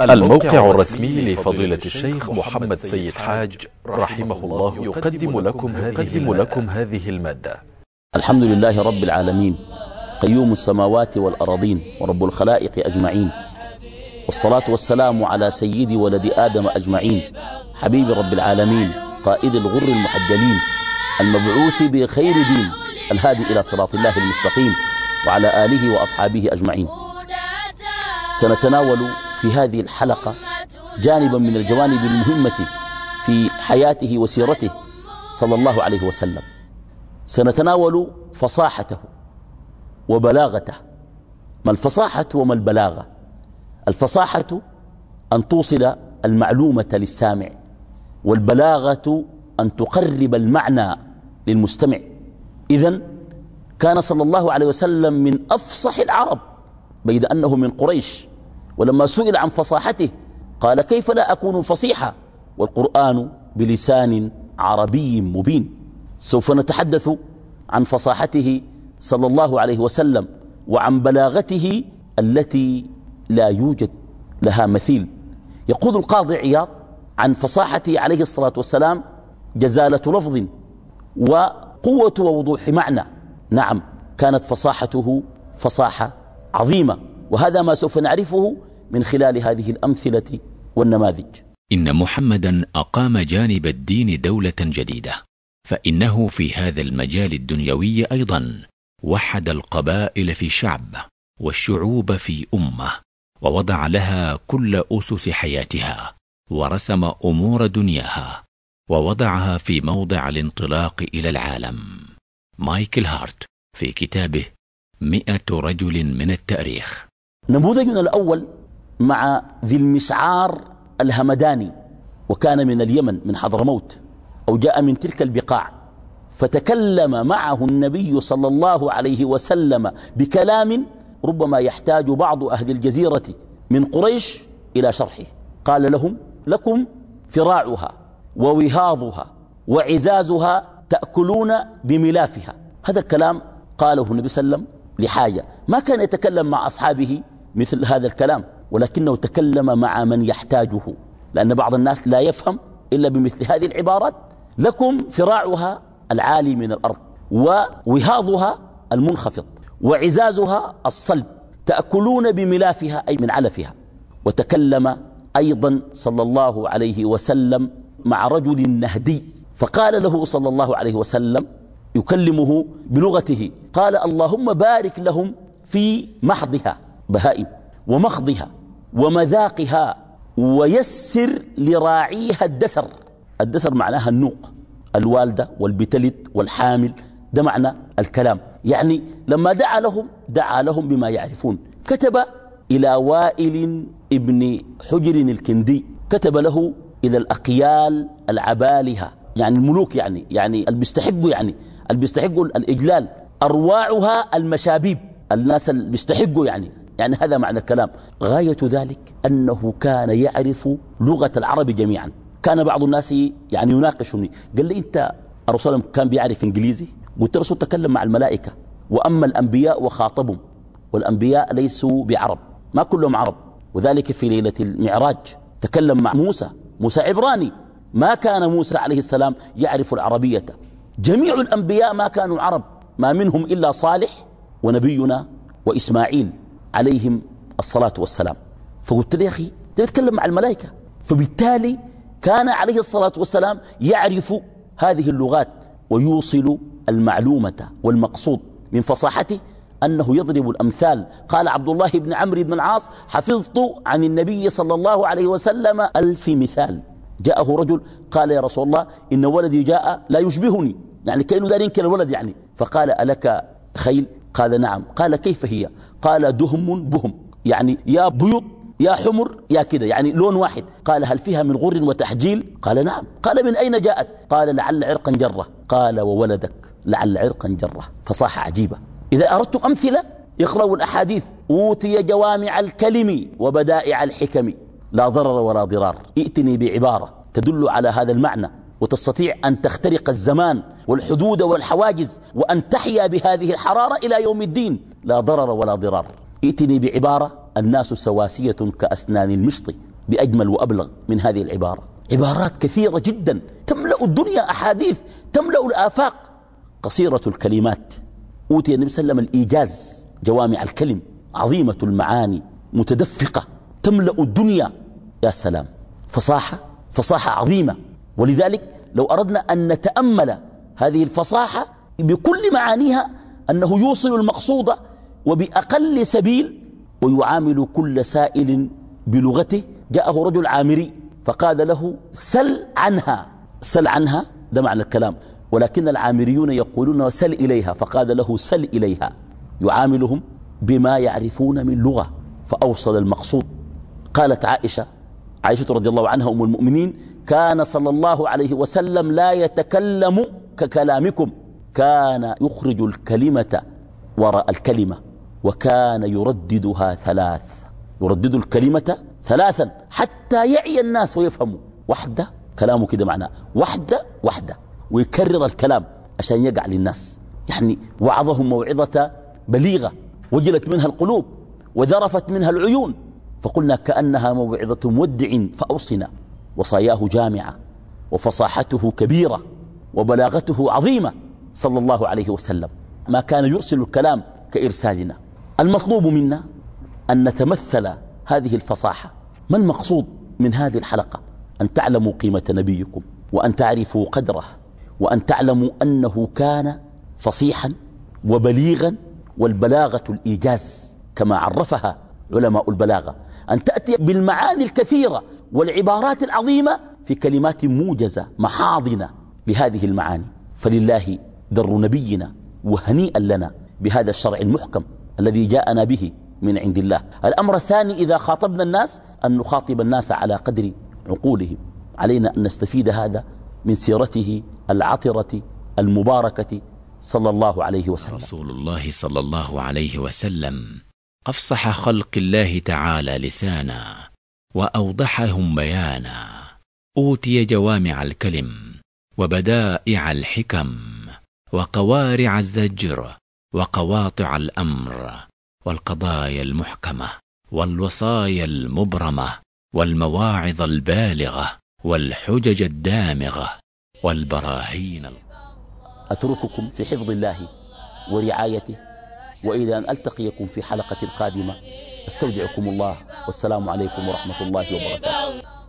الموقع الرسمي لفضيلة الشيخ محمد سيد حاج رحمه الله يقدم لكم هذه, لكم هذه المادة. الحمد لله رب العالمين. قيوم السماوات والأراضين ورب الخلائق أجمعين. والصلاة والسلام على سيد ولد آدم أجمعين. حبيب رب العالمين قائد الغر المحجلين المبعوث بخير دين الهادي إلى صراط الله المستقيم وعلى آله وأصحابه أجمعين. سنتناول في هذه الحلقة جانبا من الجوانب المهمة في حياته وسيرته صلى الله عليه وسلم. سنتناول فصاحته وبلاغته. ما الفصاحة وما البلاغة؟ الفصاحة أن توصل المعلومة للسامع والبلاغة أن تقرب المعنى للمستمع. إذا كان صلى الله عليه وسلم من أفصح العرب بيد أنه من قريش. ولما سئل عن فصاحته قال كيف لا أكون فصيحا؟ والقرآن بلسان عربي مبين. سوف نتحدث عن فصاحته صلى الله عليه وسلم وعن بلاغته التي لا يوجد لها مثيل. يقول القاضي عياض عن فصاحته عليه الصلاة والسلام جزالة لفظ وقوة ووضوح معنى. نعم كانت فصاحته فصاحة عظيمة. وهذا ما سوف نعرفه من خلال هذه الأمثلة والنماذج. إن محمدا أقام جانب الدين دولة جديدة فإنه في هذا المجال الدنيوي أيضا وحد القبائل في شعب والشعوب في أمة ووضع لها كل أسس حياتها ورسم أمور دنياها ووضعها في موضع الانطلاق إلى العالم. مايكل هارت في كتابه مئة رجل من التاريخ. نموذجنا الأول مع ذي المسعار الهمداني وكان من اليمن من حضرموت أو جاء من تلك البقاع. فتكلم معه النبي صلى الله عليه وسلم بكلام ربما يحتاج بعض أهل الجزيرة من قريش إلى شرحه. قال لهم لكم فراعها ووهاضها وعزازها تأكلون بملافها. هذا الكلام قاله النبي صلى الله عليه وسلم لحاجة. ما كان يتكلم مع أصحابه مثل هذا الكلام ولكنه تكلم مع من يحتاجه لأن بعض الناس لا يفهم إلا بمثل هذه العبارات. لكم فراعها العالي من الأرض ووهاضها المنخفض وعزازها الصلب تأكلون بملافها أي من علفها. وتكلم أيضا صلى الله عليه وسلم مع رجل نهدي فقال له صلى الله عليه وسلم يكلمه بلغته قال اللهم بارك لهم في محضها. بهائم ومخضها ومذاقها ويسر لراعيها الدسر. الدسر معناها النوق الوالدة والبتلد والحامل ده معنى الكلام. يعني لما دعا لهم دعا لهم بما يعرفون. كتب إلى وائل ابن حجر الكندي كتب له إلى الأقيال العبالهة يعني الملوك يعني يعني اللي بيستحقوا يعني اللي بيستحقوا الإجلال أرواعها المشابيب. الناس اللي بيستحقوا يعني يعني هذا معنى الكلام. غاية ذلك أنه كان يعرف لغة العرب جميعا. كان بعض الناس يعني يناقشني. قال لي أنت الرسول كان بيعرف إنجليزي؟ قلت الرسول تكلم مع الملائكة. وأما الأنبياء وخاطبهم. والأنبياء ليسوا بعرب ما كلهم عرب. وذلك في ليلة المعراج. تكلم مع موسى. موسى عبراني. ما كان موسى عليه السلام يعرف العربية. جميع الأنبياء ما كانوا عرب. ما منهم إلا صالح ونبينا وإسماعيل. عليهم الصلاة والسلام. فقلت له يا أخي تتكلم مع الملائكة. فبالتالي كان عليه الصلاة والسلام يعرف هذه اللغات ويوصل المعلومة والمقصود من فصاحته أنه يضرب الأمثال. قال عبد الله بن عمرو بن العاص حفظت عن النبي صلى الله عليه وسلم ألف مثال. جاءه رجل قال يا رسول الله إن ولدي جاء لا يشبهني. يعني كأنه ينكر الولد يعني. فقال ألك خيل؟ قال نعم. قال كيف هي؟ قال دهم بهم. يعني يا بيض يا حمر يا كده يعني لون واحد. قال هل فيها من غر وتحجيل؟ قال نعم. قال من أين جاءت؟ قال لعل عرقا جرة. قال وولدك. لعل عرقا جرة. فصاح عجيبة. إذا أردتم أمثلة اقرأوا الأحاديث. أوتي جوامع الكلم وبدائع الحكم. لا ضرر ولا ضرار. ائتني بعبارة تدل على هذا المعنى. وتستطيع أن تخترق الزمان والحدود والحواجز وأن تحيا بهذه الحرارة إلى يوم الدين. لا ضرر ولا ضرار. ائتني بعبارة الناس سواسية كأسنان المشط بأجمل وأبلغ من هذه العبارة. عبارات كثيرة جدا. تملأ الدنيا أحاديث تملأ الآفاق. قصيرة الكلمات. أوتي النبي صلى الله عليه وسلم الإيجاز جوامع الكلم عظيمة المعاني متدفقة. تملأ الدنيا. يا سلام. فصاحة فصاحة عظيمة. ولذلك لو أردنا أن نتأمل هذه الفصاحة بكل معانيها أنه يوصل المقصود وبأقل سبيل ويعامل كل سائل بلغته. جاءه رجل عامري فقال له سل عنها. سل عنها ده معنى الكلام. ولكن العامريون يقولون سل إليها فقال له سل إليها. يعاملهم بما يعرفون من لغة فأوصل المقصود. قالت عائشة عائشة رضي الله عنها أم المؤمنين كان صلى الله عليه وسلم لا يتكلم ككلامكم. كان يخرج الكلمة وراء الكلمة وكان يرددها ثلاث. يردد الكلمة ثلاثا حتى يعي الناس ويفهموا. وحدة كلامه كده معناه. وحدة وحدة. ويكرر الكلام عشان يقع للناس. يعني وعظهم موعظة بليغة وجلت منها القلوب وذرفت منها العيون. فقلنا كأنها موعظة مودع فأوصنا. وصاياه جامعة وفصاحته كبيرة وبلاغته عظيمة صلى الله عليه وسلم. ما كان يرسل الكلام كإرسالنا. المطلوب منا أن نتمثل هذه الفصاحة. ما المقصود من هذه الحلقة؟ أن تعلموا قيمة نبيكم وأن تعرفوا قدره وأن تعلموا أنه كان فصيحا وبليغا والبلاغة الإيجاز كما عرفها علماء البلاغة. أن تأتي بالمعاني الكثيرة والعبارات العظيمة في كلمات موجزة محاضنة لهذه المعاني. فلله در نبينا وهنيئا لنا بهذا الشرع المحكم الذي جاءنا به من عند الله. الأمر الثاني إذا خاطبنا الناس أن نخاطب الناس على قدر عقولهم. علينا أن نستفيد هذا من سيرته العطرة المباركة صلى الله عليه وسلم. رسول الله صلى الله عليه وسلم أفصح خلق الله تعالى لسانا. وأوضحهم بيانا. أوتي جوامع الكلم وبدائع الحكم وقوارع الزجر وقواطع الأمر والقضايا المحكمة والوصايا المبرمة والمواعظ البالغة والحجج الدامغة والبراهين أترككم في حفظ الله ورعايته وإلى أن ألتقيكم في حلقة قادمة. أستودعكم الله والسلام عليكم ورحمة الله وبركاته.